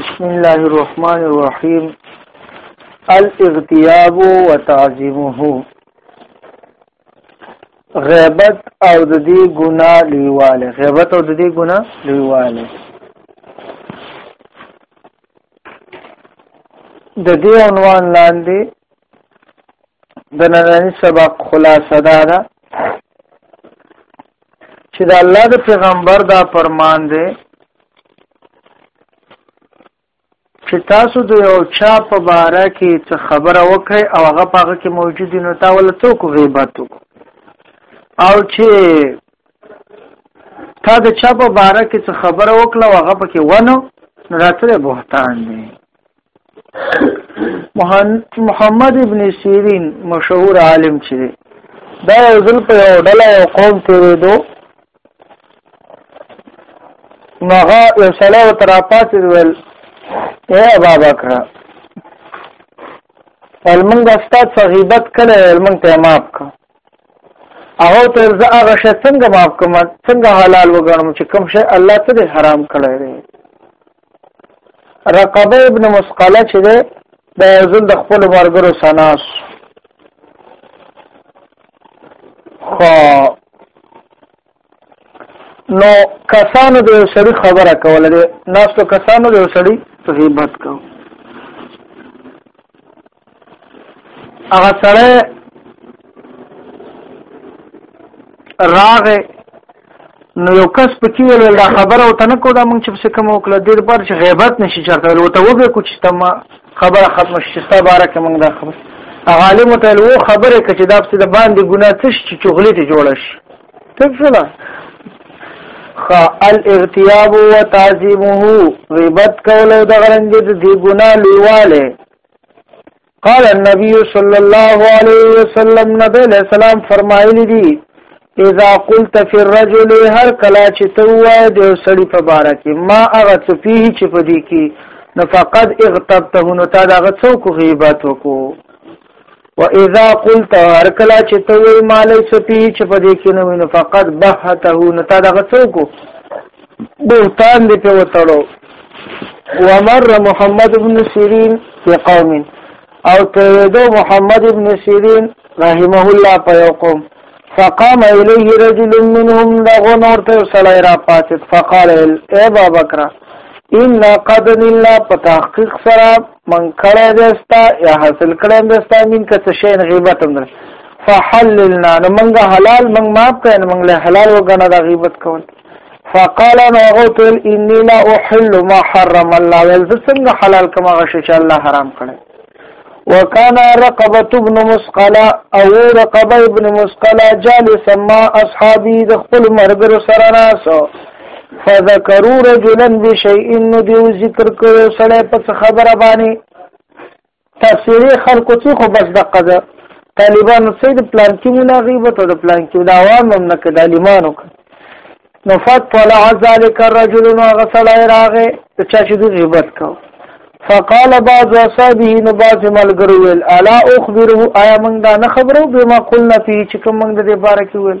بسم الله الرحمن الرحيم الاغتياب وتعظيمه غیبت او د دې ګناه لیواله غیبت او د دې ګناه لیواله د دې عنوان لاندې د ننني سبق خلاصه دا ده چې د الله د پیغمبر دا فرمان دی چې تاسو د یو چا په باره کې څه خبره وکړئ او هغه په هغه کې موجود نو تا ول څوک غیبت او چې تا د چا په باره کې څه خبره وکړه او هغه پکې ونه نو راتله بهتان دی محمد ابن سیرین مشهور عالم چې دی دا یو ځل په یو ډله یو قوم تیرېدو نو هغه یو سړی ورته راپاڅېد ویل ای ابابکره ویل مونږ ستا څه غیبت کړی ویل مونږ ته یې معاف کړه هغه ته ویل زه هغه شی څنګه معاف کړم څنګه حلال وګڼم چې کوم شی الله ته دې حرام کړی دی رقبه ابن مسقله چې ده د ځل د خپل مرګرو سناس خو نو کسانو د یو سړي خبره کوله د ناستو کسانو د یو سړي غیبت کوو هغه سره راغه نو یو کس پکې ویل دا خبره او تنه کو دا مونږ چې څه کوم وکړه ډیر بار چې غیبت نشي چرته ویل ته وګه کو چې تم خبره ختم شي ستا بارکه مونږ دا خبر عالم ته وو خبره کچې دا څه د باندې ګناه څه چې چغلې ته جوړ شي ته څه خ الاغتیاب و تعظیمه غیبت کول او د غرنګ د دی ګناه لیواله قال النبي صلى الله عليه وسلم نبي له سلام فرمایلی دي اذا قلت في الرجل هر کلا چې تو وای د سړی په بار کې ما هغه څه پیه چې په دې کې نو فقد اغتبته نو تا دا غڅو کو غیبت وکړو و اذا قلت هر کلا چې ته وای مال سپی چې په دې کې نه وینو فقط بهته نو تا دغه څوک بهتان دې په وتړو ومر محمد ابن سیرین فی قوم او تیدو محمد ابن سیرین رحمه الله په یو قوم فقام الیه رجل منهم دغه نور ته سړی را پاتې فقال ای بابا کرا ان قد الله په تحقیق سره من کړه دستا یا حاصل کړه دستا من که څه شین غیبت هم فحللنا نو منګه حلال منګ ماف کړه منګ له حلال وګڼه دا غیبت کول فقال انا غوت اني لا احل ما حرم الله ول څنګه حلال کما غش چې الله حرام کړي وكان رقبه ابن مسقلا او رقبه ابن مسقلا جالس مع اصحابي د خپل مرګ سره ناسو فذكروا رجلا بشيء نو دیو ذکر کړو سړی په خبره باندې تفسیری خلکو څه خو بس دقه ده طالبانو څه د پلان کې مولا غیبت او د پلان کې د عوام هم نه کړه عالمانو نو فطلع ذلك الرجل وغسل راغه چا چې د غیبت کو فقال بعض اصحابه نو بعض ملګرو ویل الا اخبره آیا موږ دا نه خبرو بما قلنا فيه چې کوم موږ د دې باره کې ویل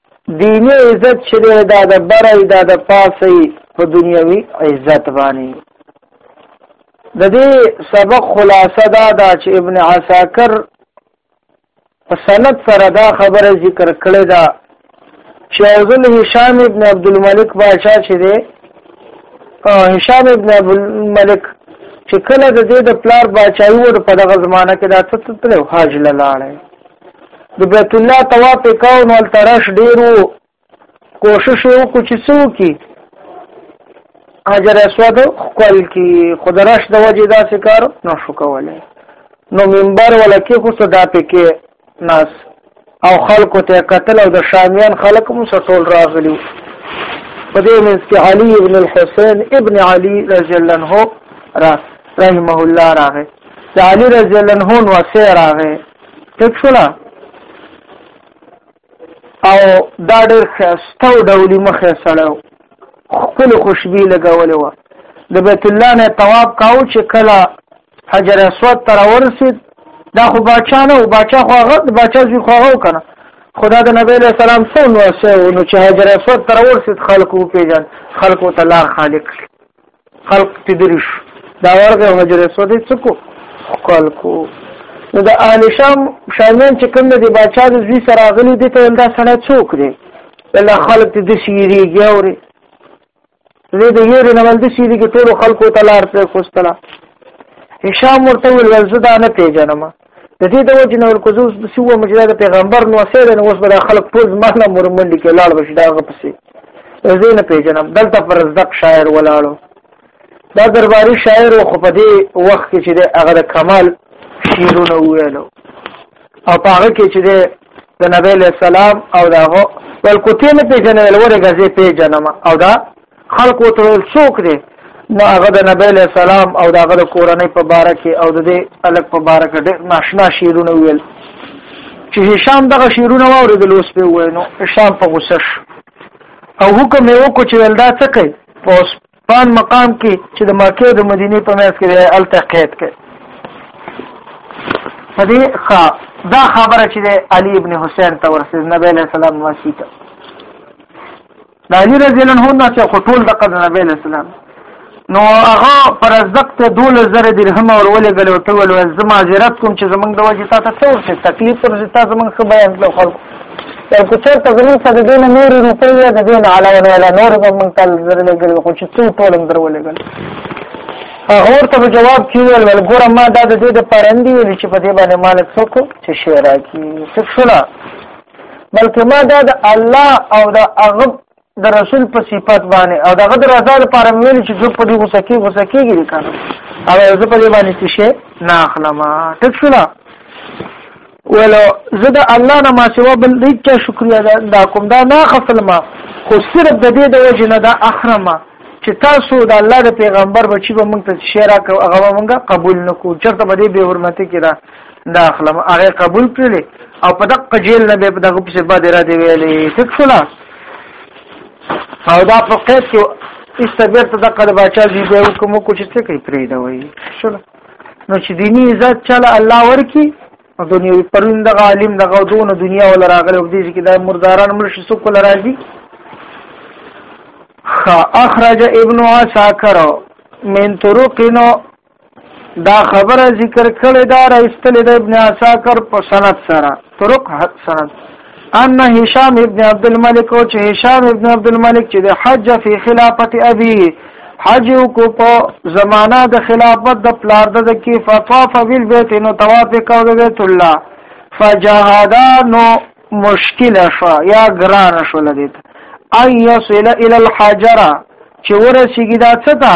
دینی عزت چې دی دا د بره دا د پاسه په دنیوي عزت باندې د دې سبق خلاصه دا ده چې ابن عساکر په سند سره دا خبره ذکر کړې ده چې ازل هشام ابن عبد الملک بادشاہ چې دی هشام ابن عبد الملک چې کله د دې د پلار بادشاہي ور په دغه زمانہ کې دا څه تلو حاج لاله د بیت الله طواف وکاو نو هلته رش ډېر و کوشش یې وکړو چې څه وکړي حجر اسود ښکل کړي خو د رش د وجې داسې کار نه شو کولی نو منبر ولا کې خو صدا پکې ناس او خلکو ته قتل او د شامیان خلک مو سټول راغلی په دې منځ کې علي ابن الحسين ابن علي رضی الله عنه را رحمه الله راغی د علي رضی الله عنه نو سره راغی ټیک شولا او دا ډېر خسته او ډولي مخه سړیو خپل خوشبي لګولې و د بیت الله نه تواب کاو چې کله حجر اسود تر ورسید دا خو بچا نه او بچا خو هغه د بچا زوی خو هغه کنه خدا د نبی له سلام سره نو چې حجر اسود تر ورسید خلکو پیژن خلکو ته لار خالق خلق تدریش دا ورغه حجر اسود څکو خپل کو نو د اهل شام شامیان چې کوم دی بچا د زوی سره غلی دي ته دا سره څوک دی الله خلق دې د شيری ګوري زه د یوري نه ول د شيری کې ټول خلکو تلار پر کوستلا هشام ورته ول زدا نه پیژنم د دې د وجه نه ورکوزه اوس د سوه مجدا د پیغمبر نو سره نو اوس به د خلک ټول مهنه مرمن لیکي لاړ بشي دا غپسي زه نه پیژنم دلته پر زدق شاعر ولاړو دا درباري شاعر خو په دې وخت کې چې د هغه د کمال شیرونه ویلو او په هغه کې چې د نبی له سلام او داغه ول کوتې نه پیژنې ول ورګه زه پیژنم او دا خلق ورته ویل څوک دی نو هغه د نبی له سلام او دغه د کورنۍ په باره کې او د دې الګ په باره کې ډېر ناشنا شیرونه ویل چې هشام دغه شیرونه واورېدل اوس په وینو هشام په غوسه شو او حکم یې وکړ چې ولدا څه کوي په سپان مقام کې چې د مکه او د مدینې په منځ کې دی التقیت کوي په دې ښا دا خبره چې علي ابن حسین ته ورسېد نبی له سلام واسیته د علی رضی الله عنه نه چې خو ټول د قدر نبی اسلام نو هغه پر زق ته 12000 درهم اور ولې غل او ته ول زما زیرت کوم چې زمنګ د وجه تاسو څور څه تکلیف پر زتا زمنګ خو بیان کړو خلکو یو کوچر ته زمنګ څه د دین نور روپې یا د دین علاوه نه ولا نور زمنګ تل زر له غل خو چې څو ټول هم در ولې غل اور ته جواب کیول ول ګور ما دا د دې د پرندې چې په دې باندې مالک څوک چې شعر راکی څه شولا بلکې ما دا د الله او د هغه د رسول په صفت باندې او دغه د رضا لپاره ویل چې څوک په دې غوسه کې غوسه کېږي دي کنه او زه په دې باندې څه شي نه اخلم ټیک شو نه ولو زه د الله نه ما سوا بل دې چا شکریا دا کوم دا نه خپل ما خو صرف د دې د وجه نه دا اخرم چې تاسو د الله د پیغمبر بچی به موږ ته شعر او هغه موږ قبول نکو چرته به دې به حرمت کې را دا اخلم هغه قبول کړل او په دغه جیل نه به په دغه په سبا دی را دی ویلې ټیک شو او دا په قید کې اس تبیر ته دغه د بچا دی به کوم کو چې څه کوي پرې دا وایي شو نو چې دینی عزت چاله الله ورکی او دنیا پرون دغه عالم دغه دونه دنیا ول راغله او دې کې دا مرداران مرشي سو کول راځي خا اخرج ابن عساکر من طرقنا دا خبره ذکر کړې دا راستل د ابن عساکر په سند سره طرق سند ان هشام ابن عبد الملک او چې هشام ابن عبد الملک چې د حج فی خلافت ابي حج کو په زمانہ د خلافت د پلار د کی فطاف بالبيت نو طواف کو د بیت الله فجهادا نو مشکل شو یا ګران شو لدیت اي يصل الى الحجره چې ورسیږي دا څه ته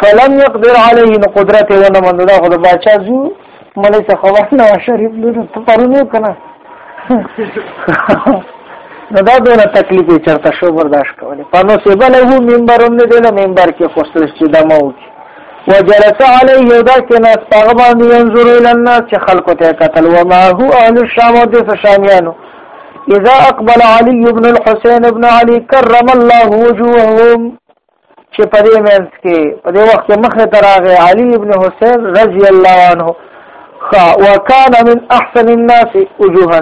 فلم يقدر عليه نو قدرت یې ونه مند دا خو د باچا زو ملي څه خبر نه شریف لور ته پرونی کنه نو دا دونه تکلیف یې چرته شو برداشت کولې په نو سیبه له منبرون نه دی له منبر کې خوستل چې دمو کې وجلس عليه دا کنا هغه باندې ينظر الى الناس چې خلکو ته قتل و ما هو اهل الشام او د شامیانو اذا اقبل علي بن الحسين بن علي كرم الله وجوههم چې په دې منځ کې په دې وخت کې مخه تراغه علي ابن حسین رضی الله عنه خا وکان من احسن الناس وجوها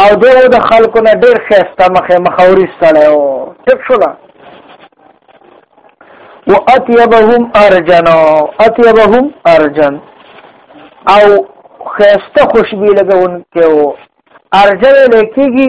او دغه د خلکو نه ډېر خسته مخه مخوري سره و ټیک شو لا واطيبهم ارجن اطيبهم ارجن او خسته خوشبي لګون کې و ارجن لکېږي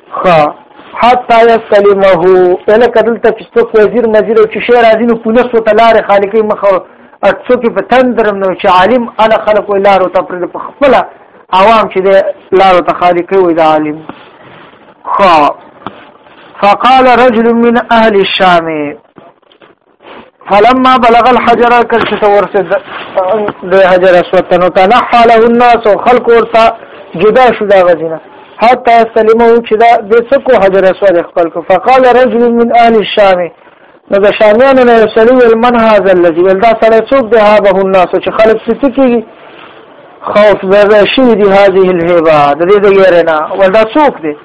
خا حتا یسلمه اله کدل ته چې څوک وزیر مزیر او چې شی راځي نو پولیس ته لار خالقې مخه اټسو کې په تندرم نو چې عالم اله خلق وی لار ته پر خپل عوام چې لار ته خالقې وی دا عالم خا فقال رجل من اهل الشام فلما بلغ الحجر کل چې ورسېد د حجر اسود ته نو تنحى له الناس خلق ورته جدا شو دا غزنه حتى سلمه چې دا د څکو حجر اسود خپل کو فقال رجل من اهل الشام نو د شامیانو نه سړي ول من هذا الذي ول دا سړی څوک دی هابه الناس چې خلک ستې کیږي خوف زده شي دی هذه الهبه د دې د غیرنا ول دا څوک دی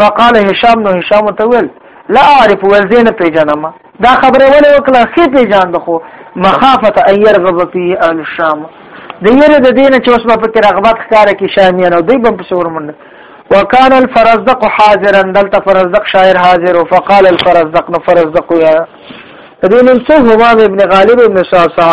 فقال هشام نو هشام ته ول لا اعرف ول زین پیژنم دا خبره ولې وکړه خې پیجاند خو مخافت ان يرغب فيه اهل الشام د یره د دینه چې اوس په کې رغبت ښکار کې شامیان او دوی بم په سور منډه وکانه الفرزدق حاضرا دلته فرزدق شاعر حاضر او فقال الفرزدق نو فرزدق یا دین څو هو ابن غالب ابن صاصا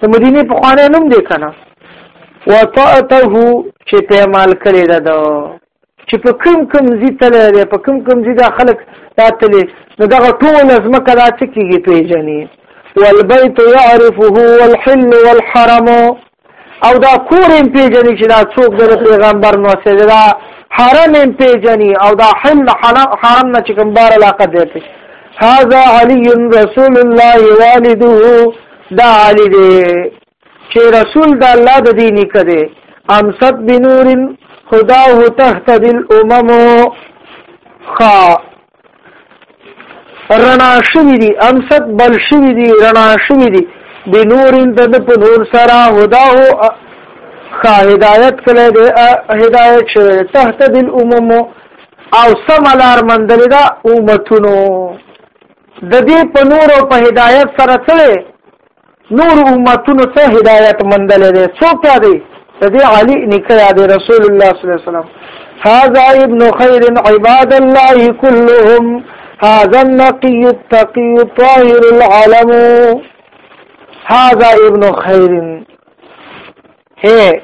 د مدینه په خوانه نوم دی کنه وطاته چې پیمال کړی ده دا چې په کم کم زی تللی دی په کم کم زی دا خلک دا تللی نو دغه ټول ځمکه دا څه کېږي پېژني والبيت يعرفه والحل والحرم او دا کور هم پېژني چې دا څوک د پیغمبر نو سره دا حرم هم پېژني او دا حل حرم نه چې کوم بار علاقه دی هذا علي رسول الله والده دا علی دی چې رسول د الله د دین کده امسد بنور خدا هو تحت الامم خا رنا شوی دی امسد بل شوی دی رنا شوی دی بنور د په نور سره هدا هو خا هدایت کله دی هدایت شوی تحت الامم او سملار مندل دا امتونو د دې په نور او په هدایت سره څه نور امتونو ته هدایت مندل دي څوک دی د دې علي نکیا دی رسول الله صلی الله علیه وسلم هذا ابن خير عباد الله كلهم هذا النقي التقي الطاهر العلم هذا ابن خير هي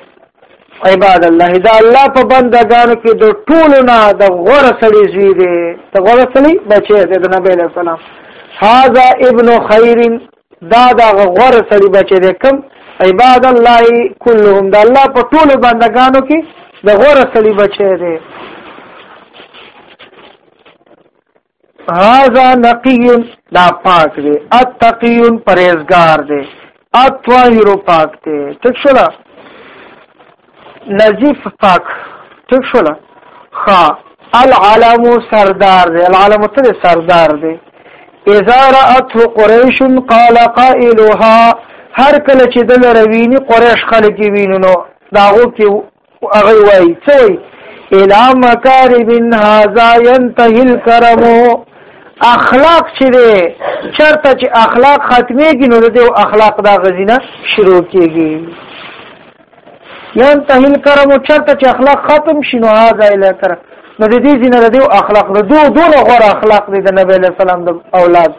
عباد الله دا الله په بندگانو کې د ټولو نه د غور سړي زوی دی د غور سړي بچي دی د نبی له سلام هاذا ابن خير دا د غور سړي بچي دی کوم عباد الله كلهم دا الله په ټولو بندگانو کې د غور سړي بچي دی هاذا نقی دا پاک دی اتقی پرهیزګار دی اطاهر پاک دی ټیک شول نظیف پاک ټیک شول خا العلم سردار دی العلم ته سردار دی اذا رات قريش قال قائلها هر کله چې د لروینی قریش خلک وینونو داغو کې هغه وای څه وای الا مکارم هذا ينتهي الكرم اخلاق چې دی چرته چې اخلاق ختميږي نو د اخلاق دا غزينه شروع کیږي ينتهي الكرم چرته چې اخلاق ختم شینو هذا الى کرم نو د دې زینه د اخلاق د دوه دوه غوړ اخلاق دی د نبی له سلام د اولاد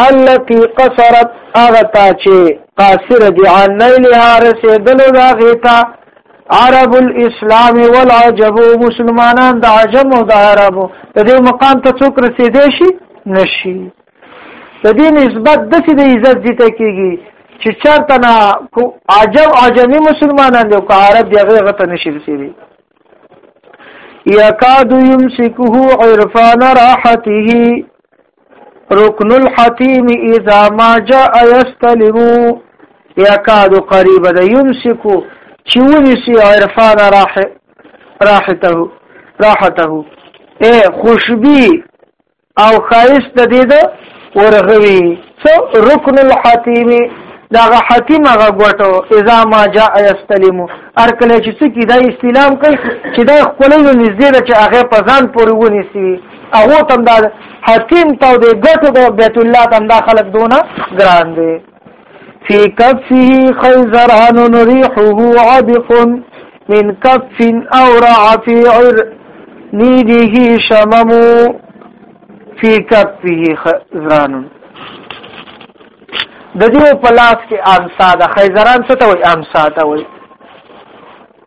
التي قصرت اغتا چې قاصر دي عن نيلها رسیدلو دا غیتا عرب الاسلام والعجب مسلمانان د عجم او د عربو د دې مقام ته څوک رسیدې شي نشي د دې نسبت د سې د عزت دي ته کیږي چې چرته نه عجب عجمي مسلمانان دي او عرب دی هغه ته نشي رسیدي یکاد یمسکه عرفان راحته رکن الحتیم اذا ما جاء يستلم يكاد قريبا يمسك چې ونیسي عرفان راح راحته راحته اے خوشبی او خایس د دې د ورغوي څو رکن الحتیم داغه حتیم هغه غټو اذا ما جاء یستلم ار کله چې څوک دا استلام کوي چې دا خپل نږدې ده چې هغه په ځان پورې ونیسي هغه تم دا حکیم ته د ګټو د بیت الله تم دا خلق دونه ګران دي فی کفه خیزران ریحه عبق من کف او رع فی عر نیده شمم فی کفه خیزران د دې په لاس کې امسا د خیزران څه ته وایي امسا ته وایي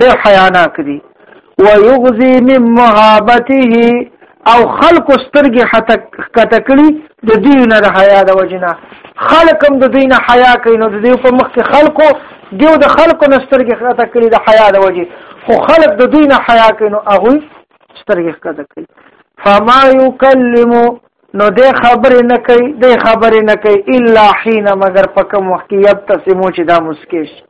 ډېر حیاناک دي ويغزي من مهابته او خلق سترګې حتی کتکړي د دوی نه د حیا د وجنه خلق هم د دوی نه حیا کوي نو د دوی په مخ کې خلقو دیو د خلقو نه سترګې کتکړي د حیا د وجه خو خلق د دوی نه حیا کوي نو هغه سترګې کتکړي فما يكلم نو د خبرې نه کوي د خبرې نه کوي الا حين مگر په کوم وخت کې يبتسمو چې دا مسکیش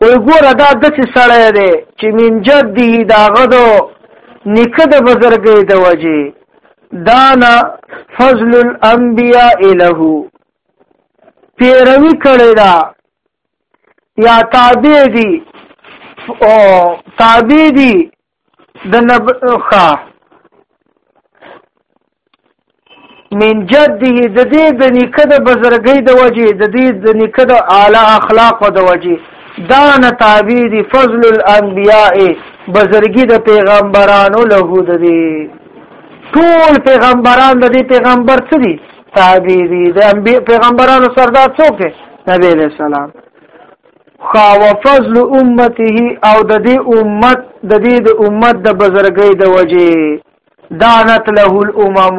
وی ګوره دا دسی سړی دی چې من جده داغه دو نیکه د بزرګۍ د وجې دانا فضل الانبیاء له پیروی کړی دا یا تابع دی او تابع دی د نب خا من جده د دې د نیکه د بزرګۍ د وجې د دې د نیکه د اعلی اخلاق د وجې دا نه تابع دي فضل الانبیاء بزرګي د پیغمبرانو له د دې ټول پیغمبران د دې پیغمبر څه دي تابع دي د پیغمبرانو سردار څوک دی نبی له سلام خا وفضل امته او د دې امت د دې د امت د بزرګۍ د وجې دانت له الامم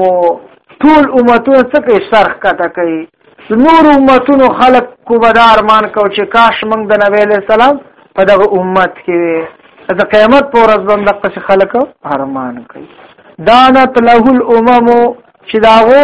ټول امتونه څه کوي سرخ کته کوي نور امتونو خلق کو بدار مان کو چې کاش موږ د نبی له سلام په دغه امت کې وي د قیامت پر ورځ باندې قص خلق ارمان کوي دانت له الامم چې داغو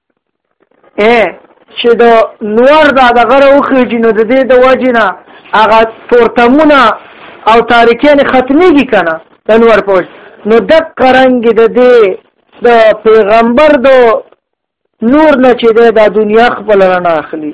اے چې د نور دا د غره وخېږي نو د دې د وجې نه هغه تورتمونه او تاریکیان ختمېږي که نه د نور په وجه نو دقه رنګ د دې د پیغمبر د نور نه چې دی دا دنیا خپل رڼا اخلي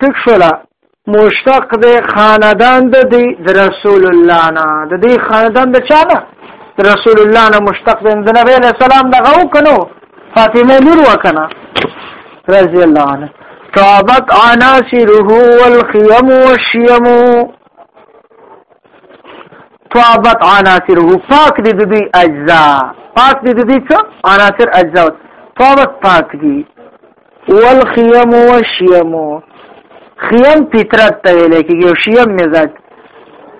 تک شولا مشتق د خاندان د دی د رسول الله نه د دې خاندان د چا نه رسول الله نه مشتق د نبی له سلام دغه وکنو فاطمه لور وکنه رضی الله عنها طابت عناصره والخيم والشيم طابت عناصره پاک دي د دې اجزا پاک دي د دې څه عناصر اجزا طابت پاک دي والخيم والشيم خيم فطرت ته ویل کېږي او شيم مزاج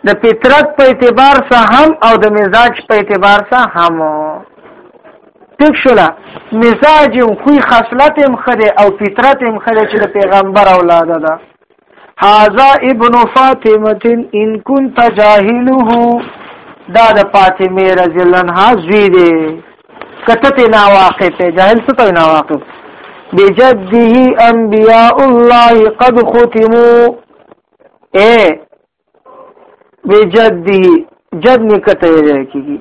د فطرت په اعتبار سره هم او د مزاج په اعتبار سره هم ټیک شولا مزاج هم خوې خصلت هم خده او فطرت هم خده چې د پیغمبر اولاده ده هاذا ابن فاطمه ان كنت جاهله دا د فاطمه رضی الله عنها زوی دی کته ته نا واقع ته جاهل څه ته نا واقع بجده انبیاء الله قد ختموا اے به جد دی جد نکته یې کیږي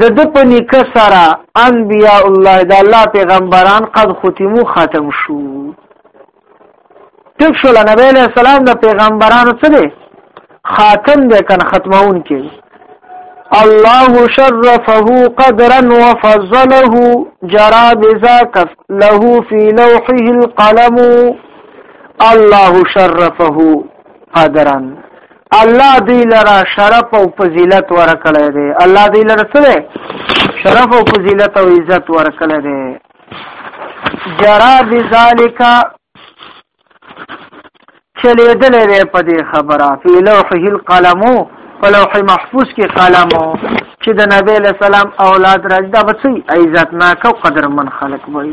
د د په نکه سره انبیاء الله د الله پیغمبران قد ختمو ختم شو ټیک شو نبی علیہ السلام د پیغمبرانو څه دی خاتم دی کنه ختمون کې الله شرفه قدرا وفضله جرى بذاك له في لوحه القلم الله شرفه قادران الله دی لرا شرف او فضیلت ورکړی دی الله دی لرا سره شرف او فضیلت او عزت ورکړی دی جرا بذالک چلیدل دی په دې خبره فی لوحه القلم په لوح محفوظ کې قلم چې د نبی له سلام اولاد راځي دا بچي عزت ناک او قدرمن خلق وي